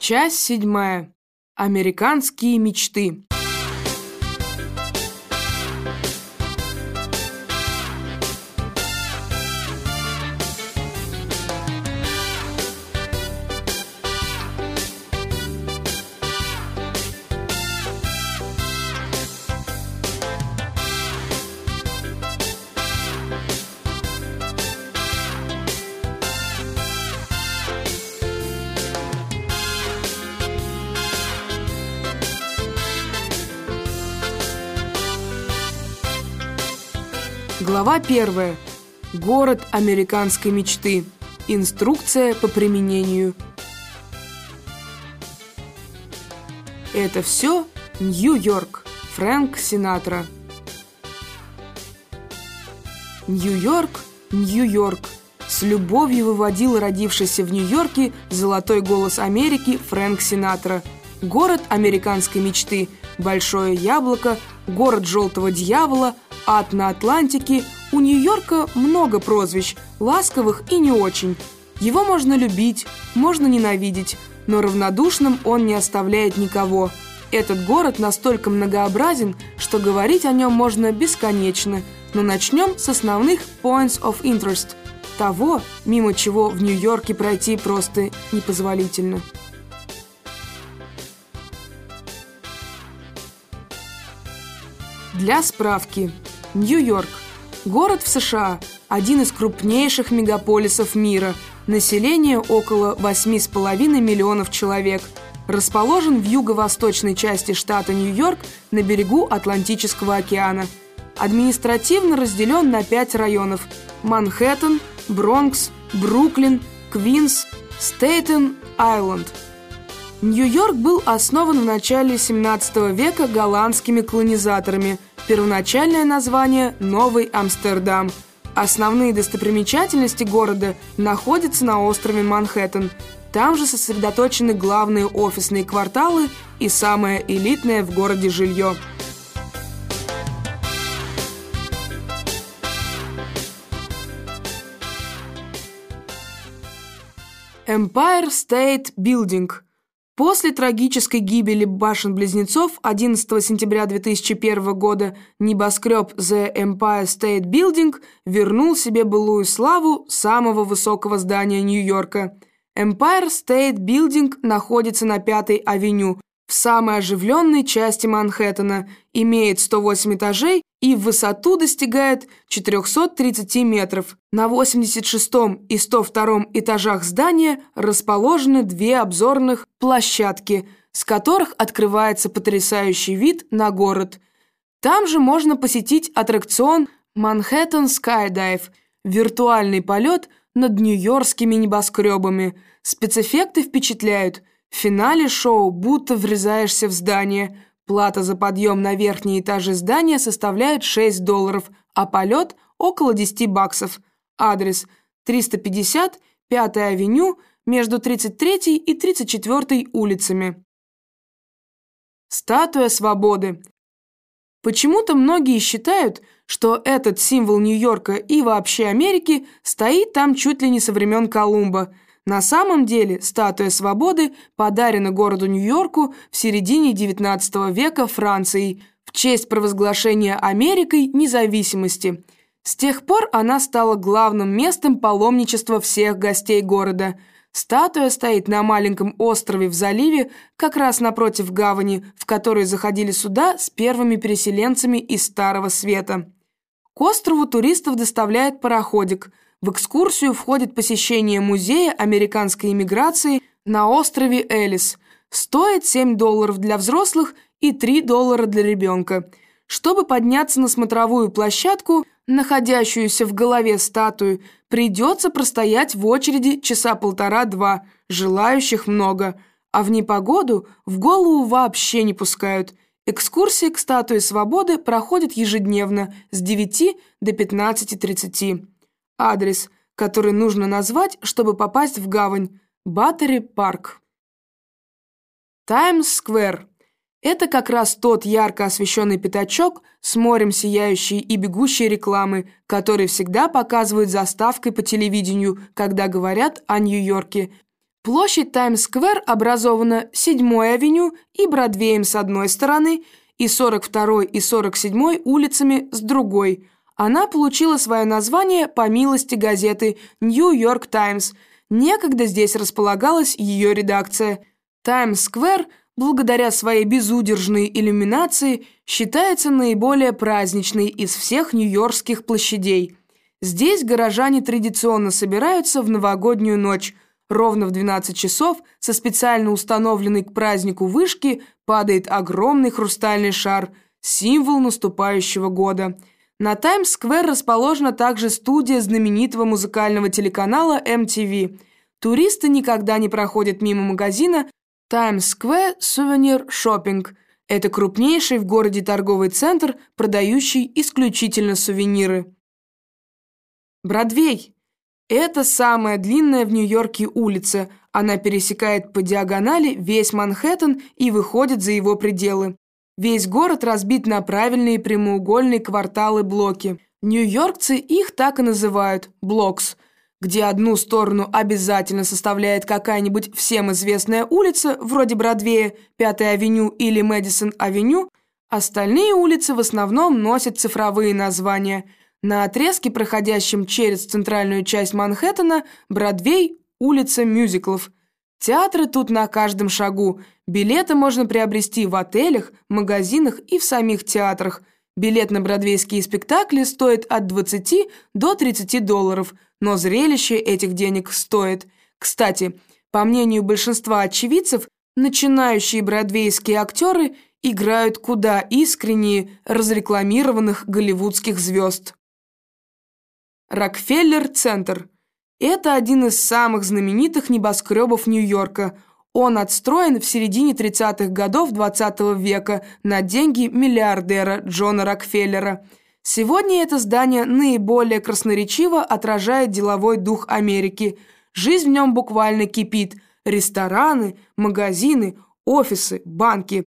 Часть седьмая. Американские мечты. Глава первая. Город американской мечты. Инструкция по применению. Это все Нью-Йорк. Фрэнк Синатра. Нью-Йорк, Нью-Йорк. С любовью выводил родившийся в Нью-Йорке золотой голос Америки Фрэнк Синатра. Город американской мечты. Большое яблоко. Город желтого дьявола – Ад на Атлантике, у Нью-Йорка много прозвищ, ласковых и не очень. Его можно любить, можно ненавидеть, но равнодушным он не оставляет никого. Этот город настолько многообразен, что говорить о нем можно бесконечно. Но начнем с основных points of interest. Того, мимо чего в Нью-Йорке пройти просто непозволительно. Для справки. Нью-Йорк. Город в США. Один из крупнейших мегаполисов мира. Население около 8,5 миллионов человек. Расположен в юго-восточной части штата Нью-Йорк на берегу Атлантического океана. Административно разделен на пять районов. Манхэттен, Бронкс, Бруклин, Квинс, Стейтен-Айленд. Нью-Йорк был основан в начале 17 века голландскими колонизаторами – Первоначальное название – Новый Амстердам. Основные достопримечательности города находятся на острове Манхэттен. Там же сосредоточены главные офисные кварталы и самое элитное в городе жилье. Empire State Building – После трагической гибели башен-близнецов 11 сентября 2001 года небоскреб The Empire State Building вернул себе былую славу самого высокого здания Нью-Йорка. Empire State Building находится на Пятой авеню, в самой оживленной части Манхэттена, имеет 108 этажей и в высоту достигает 430 метров. На 86 и 102 этажах здания расположены две обзорных площадки, с которых открывается потрясающий вид на город. Там же можно посетить аттракцион Манхэттен Скайдайв – виртуальный полет над нью-йоркскими небоскребами. Спецэффекты впечатляют – в финале шоу будто врезаешься в здание. Плата за подъем на верхние этажи здания составляет 6 долларов, а полет – около 10 баксов. Адрес – 350, 5-я авеню, между 33 и 34 улицами. Статуя свободы. Почему-то многие считают, что этот символ Нью-Йорка и вообще Америки стоит там чуть ли не со времен Колумба – на самом деле статуя свободы подарена городу Нью-Йорку в середине XIX века Францией в честь провозглашения Америкой независимости. С тех пор она стала главным местом паломничества всех гостей города. Статуя стоит на маленьком острове в заливе, как раз напротив гавани, в которой заходили суда с первыми переселенцами из Старого Света. К острову туристов доставляет пароходик – в экскурсию входит посещение музея американской иммиграции на острове Элис. Стоит 7 долларов для взрослых и 3 доллара для ребенка. Чтобы подняться на смотровую площадку, находящуюся в голове статуи, придется простоять в очереди часа полтора-два, желающих много, а в непогоду в голову вообще не пускают. Экскурсии к статуе свободы проходят ежедневно с 9 до 15.30. Адрес, который нужно назвать, чтобы попасть в гавань. Баттери Парк. Таймс-сквер. Это как раз тот ярко освещенный пятачок с морем сияющей и бегущей рекламы, который всегда показывают заставкой по телевидению, когда говорят о Нью-Йорке. Площадь Таймс-сквер образована 7-й авеню и Бродвеем с одной стороны и 42-й и 47-й улицами с другой. Она получила свое название по милости газеты «Нью-Йорк Таймс». Некогда здесь располагалась ее редакция. Таймс-сквер, благодаря своей безудержной иллюминации, считается наиболее праздничной из всех нью-йоркских площадей. Здесь горожане традиционно собираются в новогоднюю ночь – Ровно в 12 часов со специально установленной к празднику вышки падает огромный хрустальный шар, символ наступающего года. На Таймс-сквер расположена также студия знаменитого музыкального телеканала MTV. Туристы никогда не проходят мимо магазина Times Square Souvenir Это крупнейший в городе торговый центр, продающий исключительно сувениры. Бродвей это самая длинная в Нью-Йорке улица. Она пересекает по диагонали весь Манхэттен и выходит за его пределы. Весь город разбит на правильные прямоугольные кварталы-блоки. Нью-йоркцы их так и называют – «блокс», где одну сторону обязательно составляет какая-нибудь всем известная улица, вроде Бродвея, Пятая авеню или Мэдисон-авеню, остальные улицы в основном носят цифровые названия – на отрезке, проходящем через центральную часть Манхэттена, Бродвей – улица мюзиклов. Театры тут на каждом шагу. Билеты можно приобрести в отелях, магазинах и в самих театрах. Билет на бродвейские спектакли стоит от 20 до 30 долларов, но зрелище этих денег стоит. Кстати, по мнению большинства очевидцев, начинающие бродвейские актеры играют куда искреннее разрекламированных голливудских звезд. Рокфеллер-центр. Это один из самых знаменитых небоскребов Нью-Йорка. Он отстроен в середине 30-х годов 20 -го века на деньги миллиардера Джона Рокфеллера. Сегодня это здание наиболее красноречиво отражает деловой дух Америки. Жизнь в нем буквально кипит. Рестораны, магазины, офисы, банки.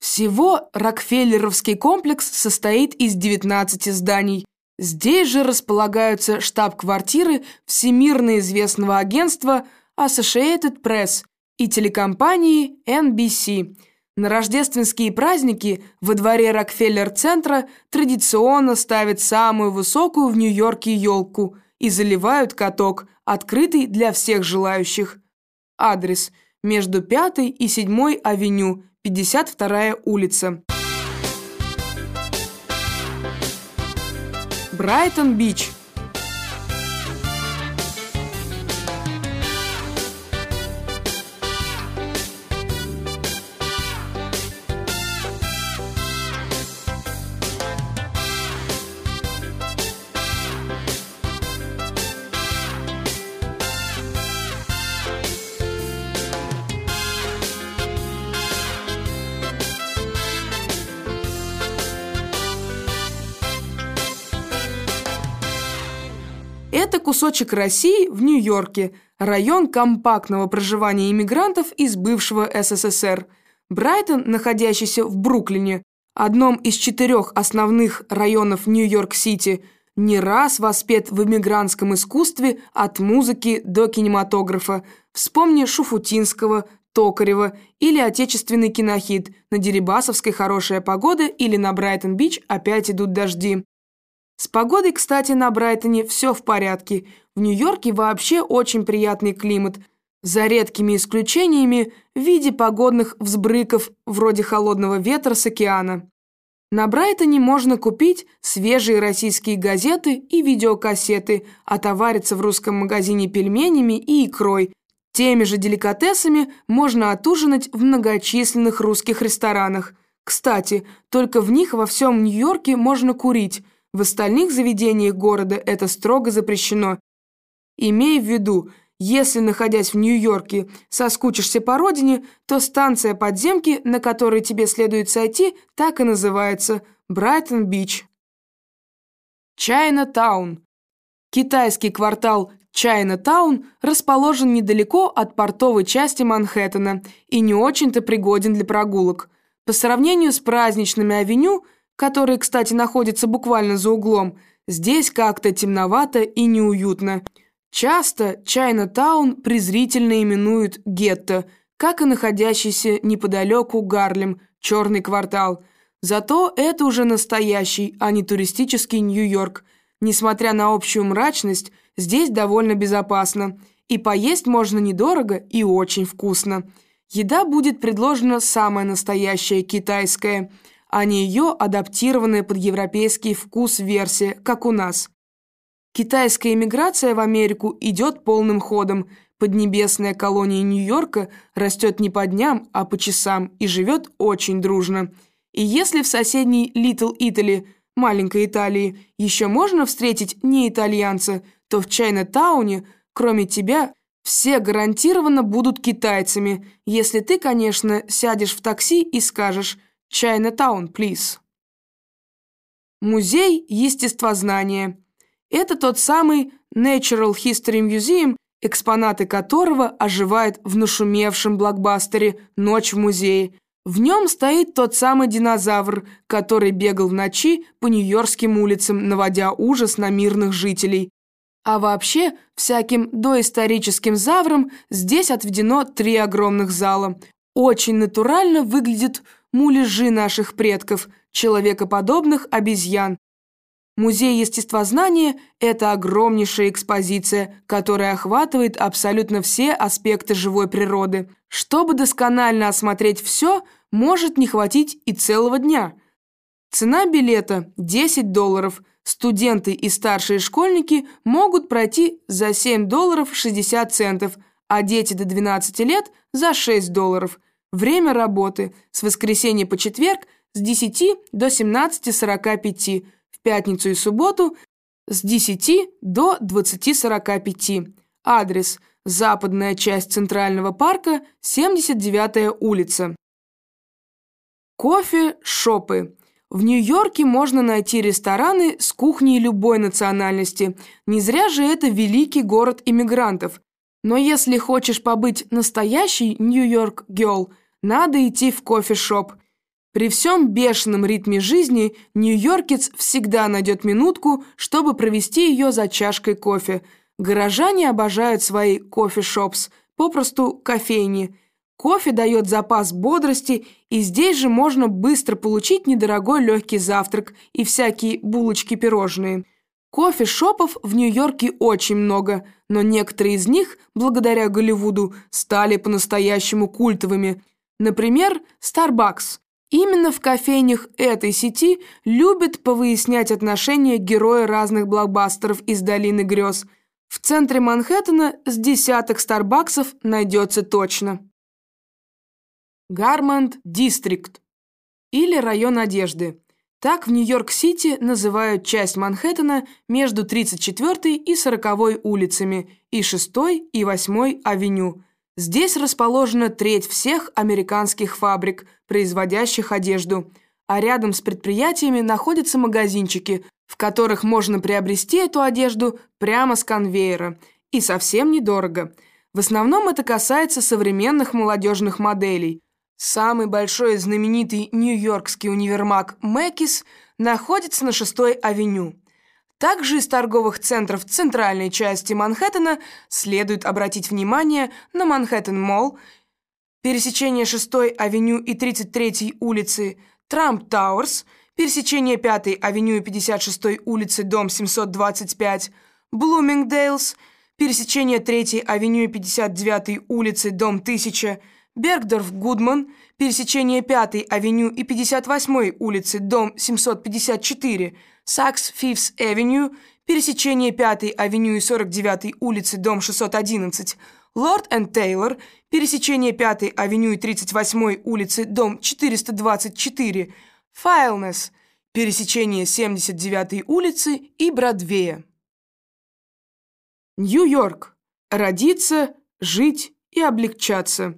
Всего Рокфеллеровский комплекс состоит из 19 зданий. Здесь же располагаются штаб-квартиры всемирно известного агентства Associated Press и телекомпании NBC. На рождественские праздники во дворе Рокфеллер-центра традиционно ставят самую высокую в Нью-Йорке елку и заливают каток, открытый для всех желающих. Адрес – между 5 и 7 авеню, 52 улица. Брайтон-Бич – Это кусочек России в Нью-Йорке, район компактного проживания иммигрантов из бывшего СССР. Брайтон, находящийся в Бруклине, одном из четырех основных районов Нью-Йорк-Сити, не раз воспет в иммигрантском искусстве от музыки до кинематографа. Вспомни Шуфутинского, Токарева или отечественный кинохит «На Дерибасовской хорошая погода» или «На Брайтон-Бич опять идут дожди». С погодой, кстати, на Брайтоне все в порядке. В Нью-Йорке вообще очень приятный климат, за редкими исключениями в виде погодных взбрыков вроде холодного ветра с океана. На Брайтоне можно купить свежие российские газеты и видеокассеты, отовариться в русском магазине пельменями и икрой. Теми же деликатесами можно отужинать в многочисленных русских ресторанах. Кстати, только в них во всем Нью-Йорке можно курить – в остальных заведениях города это строго запрещено. Имей в виду, если, находясь в Нью-Йорке, соскучишься по родине, то станция подземки, на которой тебе следует сойти, так и называется – Брайтон-Бич. Чайна-таун. Китайский квартал Чайна-таун расположен недалеко от портовой части Манхэттена и не очень-то пригоден для прогулок. По сравнению с праздничными авеню – который, кстати, находится буквально за углом, здесь как-то темновато и неуютно. Часто Чайна-таун презрительно именуют гетто, как и находящийся неподалеку Гарлем, черный квартал. Зато это уже настоящий, а не туристический Нью-Йорк. Несмотря на общую мрачность, здесь довольно безопасно. И поесть можно недорого и очень вкусно. Еда будет предложена самая настоящая китайская, а не ее адаптированная под европейский вкус версия, как у нас – Китайская эмиграция в Америку идет полным ходом. Поднебесная колония Нью-Йорка растет не по дням, а по часам и живет очень дружно. И если в соседней Литл Итали, маленькой Италии, еще можно встретить не итальянца, то в Чайна-тауне, кроме тебя, все гарантированно будут китайцами, если ты, конечно, сядешь в такси и скажешь «Чайна-таун, please». Музей естествознания – это тот самый Natural History Museum, экспонаты которого оживают в нашумевшем блокбастере «Ночь в музее». В нем стоит тот самый динозавр, который бегал в ночи по нью-йоркским улицам, наводя ужас на мирных жителей. А вообще, всяким доисторическим заврам здесь отведено три огромных зала. Очень натурально выглядят муляжи наших предков, человекоподобных обезьян, Музей естествознания – это огромнейшая экспозиция, которая охватывает абсолютно все аспекты живой природы. Чтобы досконально осмотреть все, может не хватить и целого дня. Цена билета – 10 долларов. Студенты и старшие школьники могут пройти за 7 долларов 60 центов, а дети до 12 лет – за 6 долларов. Время работы – с воскресенья по четверг с 10 до 17.45 пятницу и субботу с 10 до 20.45. Адрес – западная часть Центрального парка, 79-я улица. Кофе-шопы. В Нью-Йорке можно найти рестораны с кухней любой национальности. Не зря же это великий город иммигрантов. Но если хочешь побыть настоящей Нью-Йорк-гелл, надо идти в кофе-шоп – при всем бешеном ритме жизни нью-йоркец всегда найдет минутку, чтобы провести ее за чашкой кофе. Горожане обожают свои кофе-шопс, попросту кофейни. Кофе дает запас бодрости, и здесь же можно быстро получить недорогой легкий завтрак и всякие булочки-пирожные. Кофе-шопов в Нью-Йорке очень много, но некоторые из них, благодаря Голливуду, стали по-настоящему культовыми. Например, Starbucks – Именно в кофейнях этой сети любят повыяснять отношения героя разных блокбастеров из «Долины грез». В центре Манхэттена с десяток Старбаксов найдется точно. Гармонд Дистрикт или район одежды. Так в Нью-Йорк-Сити называют часть Манхэттена между 34 и 40 улицами и 6 и 8 авеню – Здесь расположена треть всех американских фабрик, производящих одежду, а рядом с предприятиями находятся магазинчики, в которых можно приобрести эту одежду прямо с конвейера и совсем недорого. В основном это касается современных молодежных моделей. Самый большой знаменитый нью-йоркский универмаг «Macy's» находится на 6-й авеню. Также из торговых центров центральной части Манхэттена следует обратить внимание на Manhattan Mall, пересечение 6-й авеню и 33-й улицы, Trump Towers, пересечение 5-й авеню и 56-й улицы, дом 725, Bloomingdale's, пересечение 3-й авеню и 59-й улицы, дом 1000, Bergdorf Goodman, пересечение 5-й авеню и 58-й улицы, дом 754, Saks Fifth Avenue, пересечение 5-й авеню и 49-й улицы, дом 611, Lord and Taylor, пересечение 5-й авеню и 38-й улицы, дом 424, Filene's, пересечение 79-й улицы и Бродвея. Нью-Йорк. Родиться, жить и облегчаться.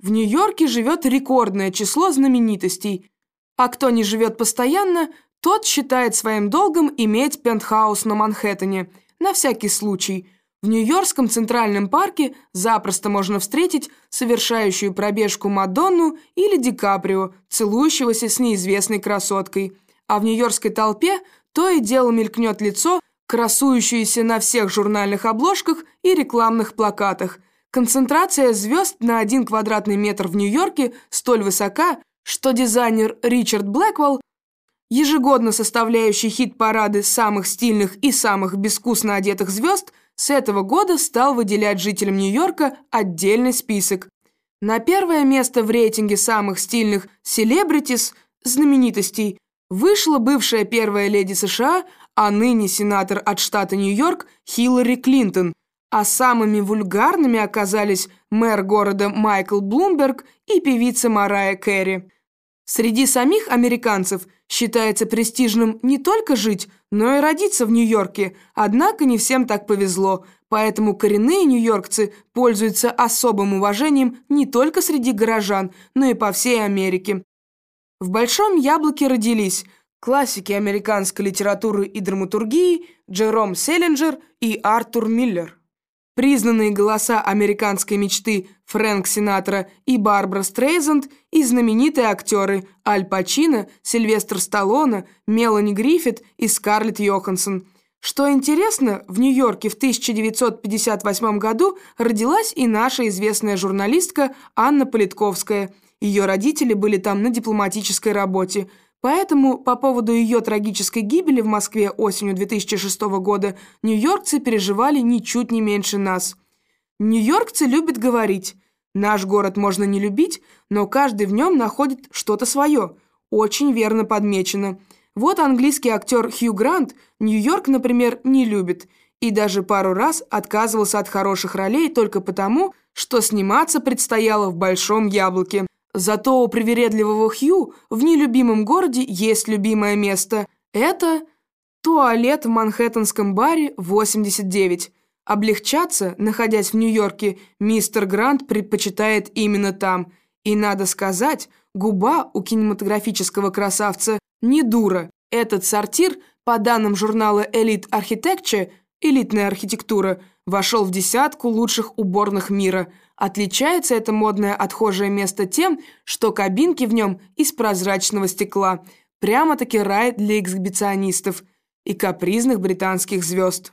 В Нью-Йорке живет рекордное число знаменитостей, а кто не живет постоянно – тот считает своим долгом иметь пентхаус на Манхэттене, на всякий случай. В Нью-Йоркском Центральном парке запросто можно встретить совершающую пробежку Мадонну или Ди Каприо, целующегося с неизвестной красоткой. А в нью-йоркской толпе то и дело мелькнет лицо красующуюся на всех журнальных обложках и рекламных плакатах. Концентрация звезд на один квадратный метр в Нью-Йорке столь высока, что дизайнер Ричард Блэквелл, ежегодно составляющий хит-парады самых стильных и самых безвкусно одетых звезд, с этого года стал выделять жителям Нью-Йорка отдельный список. На первое место в рейтинге самых стильных селебритис, знаменитостей, вышла бывшая первая леди США, а ныне сенатор от штата Нью-Йорк Хиллари Клинтон, а самыми вульгарными оказались мэр города Майкл Блумберг и певица Марая Кэрри. Среди самих американцев считается престижным не только жить, но и родиться в Нью-Йорке, однако не всем так повезло, поэтому коренные нью-йоркцы пользуются особым уважением не только среди горожан, но и по всей Америке. В Большом Яблоке родились классики американской литературы и драматургии Джером Селлинджер и Артур Миллер. Признанные голоса американской мечты Фрэнк Синатра и Барбара Стрейзанд и знаменитые актеры Аль Пачино, Сильвестр Сталлоне, Мелани Гриффит и Скарлетт Йоханссон. Что интересно, в Нью-Йорке в 1958 году родилась и наша известная журналистка Анна Политковская. Ее родители были там на дипломатической работе – Поэтому по поводу ее трагической гибели в Москве осенью 2006 года нью-йоркцы переживали ничуть не меньше нас. Нью-йоркцы любят говорить «Наш город можно не любить, но каждый в нем находит что-то свое». Очень верно подмечено. Вот английский актер Хью Грант Нью-Йорк, например, не любит и даже пару раз отказывался от хороших ролей только потому, что сниматься предстояло в «Большом яблоке». Зато у привередливого Хью в нелюбимом городе есть любимое место. Это туалет в манхэттенском баре 89. Облегчаться, находясь в Нью-Йорке, мистер Грант предпочитает именно там. И надо сказать, губа у кинематографического красавца не дура. Этот сортир, по данным журнала Elite Architecture, элитная архитектура, вошел в десятку лучших уборных мира – Отличается это модное отхожее место тем, что кабинки в нем из прозрачного стекла. Прямо-таки рай для эксгибиционистов и капризных британских звезд.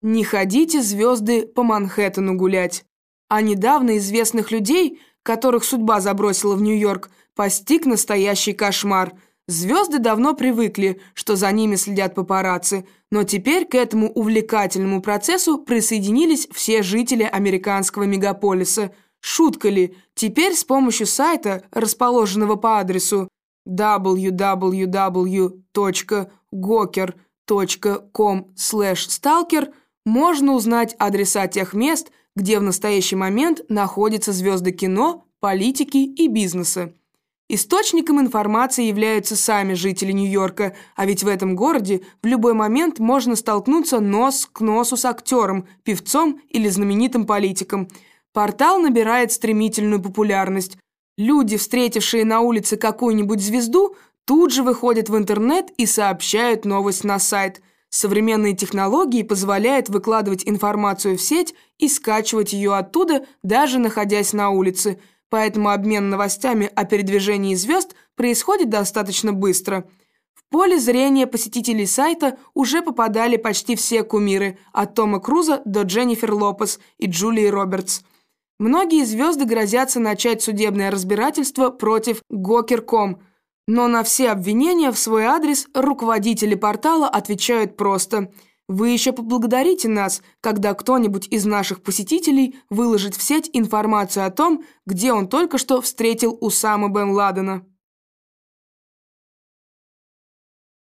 Не ходите, звезды, по Манхэттену гулять. А недавно известных людей, которых судьба забросила в Нью-Йорк, постиг настоящий кошмар – Звезды давно привыкли, что за ними следят папарацци, но теперь к этому увлекательному процессу присоединились все жители американского мегаполиса. Шутка ли, теперь с помощью сайта, расположенного по адресу www.goker.com/stalker, можно узнать адреса тех мест, где в настоящий момент находятся звезды кино, политики и бизнеса. Источником информации являются сами жители Нью-Йорка, а ведь в этом городе в любой момент можно столкнуться нос к носу с актером, певцом или знаменитым политиком. Портал набирает стремительную популярность. Люди, встретившие на улице какую-нибудь звезду, тут же выходят в интернет и сообщают новость на сайт. Современные технологии позволяют выкладывать информацию в сеть и скачивать ее оттуда, даже находясь на улице – поэтому обмен новостями о передвижении звезд происходит достаточно быстро. В поле зрения посетителей сайта уже попадали почти все кумиры, от Тома Круза до Дженнифер Лопес и Джулии Робертс. Многие звезды грозятся начать судебное разбирательство против Гокер.ком, но на все обвинения в свой адрес руководители портала отвечают просто – вы еще поблагодарите нас, когда кто-нибудь из наших посетителей выложит в сеть информацию о том, где он только что встретил Усама бен Ладена.